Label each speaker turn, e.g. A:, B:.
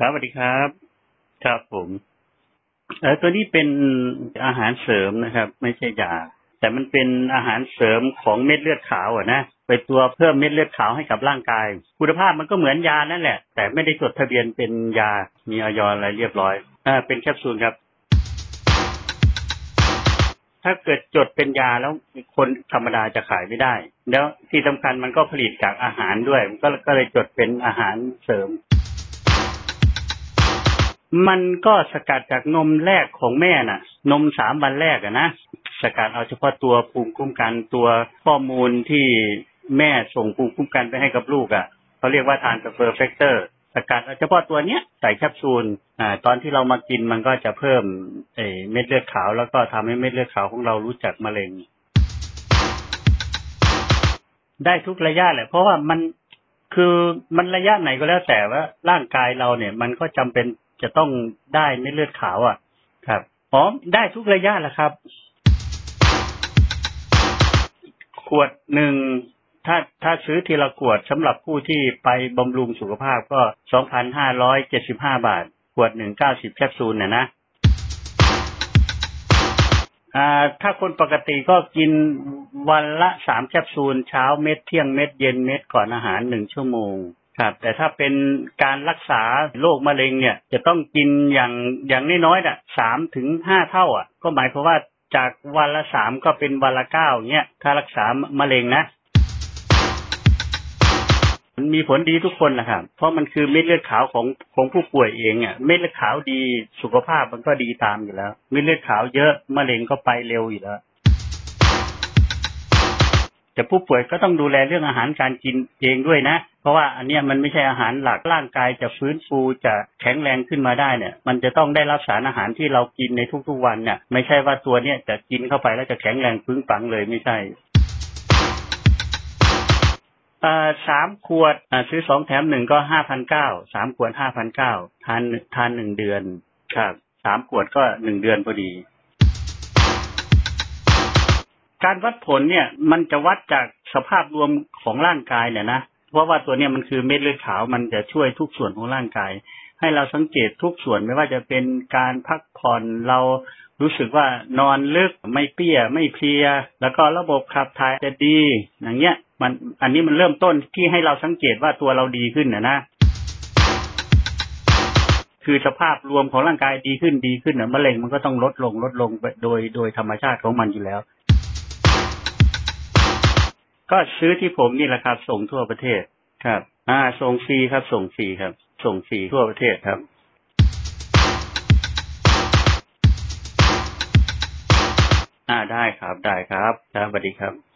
A: ครับสวัสดีครับ ครับผมเออตัวนี้เป็นอาหารเสริมนะครับ ไม่ใช่ยาแต่มันเป็นอาหารเสริมของเม็ดเลือดขาวอะนะไปตัวเพิ่มเม็ดเลือดขาวให้กับร่างกาย คุณภาพมันก็เหมือนยานั่นแหละ แต่ไม่ได้จดทะเบียนเป็นยามีออยอะไรเรียบร้อยอ่าเป็นแคปซูลครับ ถ้าเกิดจดเป็นยาแล้วคนธรรมดาจะขายไม่ได้ แล้วที่สำคัญมันก็ผลิตจากอาหารด้วยก็ก็เลยจดเป็นอาหารเสริม มันก็สกัดจากนมแรกของแม่น่ะ นมสามวันแรกอะนะสกัดเอาเฉพาะตัวภูมิคุ้มกันตัวข้อมูลที่แม่ส่งภูมิคุ้มกันไปให้กับลูกอะ่ะเขาเรียกว่า transfer factor สกัดเอาเฉพาะตัวเนี้ยใส่แคปซูลอ่าตอนที่เรามากินมันก็จะเพิ่มเอเม็ดเลือดขาว แล้วก็ทำให้เม็ดเลือดขาวของเรารู้จักมะเร็ง ได้ทุกระยะแหละ เพราะว่ามันคือมันระยะไหนก็แล้วแต่ว่าร่างกายเราเนี่ย มันก็จำเป็น จะต้องได้เม็ดเลือดขาวอะ ครับอ๋อได้ทุกระยะแหละครับ ขวดหนึ่งถ้าถ้าซื้อทีละขวดสำหรับผู้ที่ไปบำรุงสุขภาพก็สองพันห้าร้อยเจ็ดสิบห้าบาท ขวดหนึ่งเก้าสิบแคปซูลเนี่ยนะอ่าถ้าคนปกติก็กินวันละสามแคปซูลเช้าเม็ดเที่ยงเม็ดเย็นเม็ดก่อนอาหารหนึ่งชั่วโมง ครับแต่ถ้าเป็นการรักษาโรคมะเร็งเนี่ย จะต้องกินอย่างอย่างน้อยๆน่ะสามถึงห้าเท่าอะ ก็หมายความว่าจากวันละสามก็เป็นวันละเก้าเงี้ยถ้ารักษามะเร็งนะมันมีผลดีทุกคนนะครับ เพราะมันคือเม็ดเลือดขาวของของผู้ป่วยเองอะ เม็ดเลือดขาวดีสุขภาพมันก็ดีตามอยู่แล้ว เม็ดเลือดขาวเยอะมะเร็งก็ไปเร็วอยู่แล้ว แต่ผู้ป่วยก็ต้องดูแลเรื่องอาหารการกินเองด้วยนะ เพราะว่าอันเนี้ยมันไม่ใช่อาหารหลักร่างกายจะฟื้นฟูจะแข็งแรงขึ้นมาได้เนี่ย มันจะต้องได้รับสารอาหารที่เรากินในทุกๆวันเนี่ยไม่ใช่ว่าตัวเนี้ยจะกินเข้าไปแล้วจะแข็งแรงปึ้งปังเลยไม่ใช่สามขวดซื้อสองแถมหนึ่งก็ห้าพันเก้าสามขวดห้าพันเก้าทานทานหนึ่งเดือนครับสามขวดก็หนึ่งเดือนพอดี การวัดผลเนี่ย มันจะวัดจากสภาพรวมของร่างกายเนี่ยนะเพราะว่าตัวเนี้ยมันคือเม็ดเลือดขาวมันจะช่วยทุกส่วนของร่างกาย ให้เราสังเกตทุกส่วนไม่ว่าจะเป็นการพักผ่อนเรารู้สึกว่านอนลึกไม่เปี้ยไม่เพลีย แล้วก็ระบบขับถ่ายจะดี อย่างเงี้ย มันอันนี้มันเริ่มต้นที่ให้เราสังเกตว่าตัวเราดีขึ้นนะนะคือสภาพรวมของร่างกายดีขึ้นดีขึ้นนะมะเร็งมันก็ต้องลดลงลดลงโดยโดยธรรมชาติของมันอยู่แล้ว ก็ซื้อที่ผมนี่แหละครับ ส่งทั่วประเทศครับ อ่า ส่งฟรีครับ ส่งฟรีครับ ส่งฟรีทั่วประเทศครับอ่าได้ครับได้ครับครับสวัสดีครับ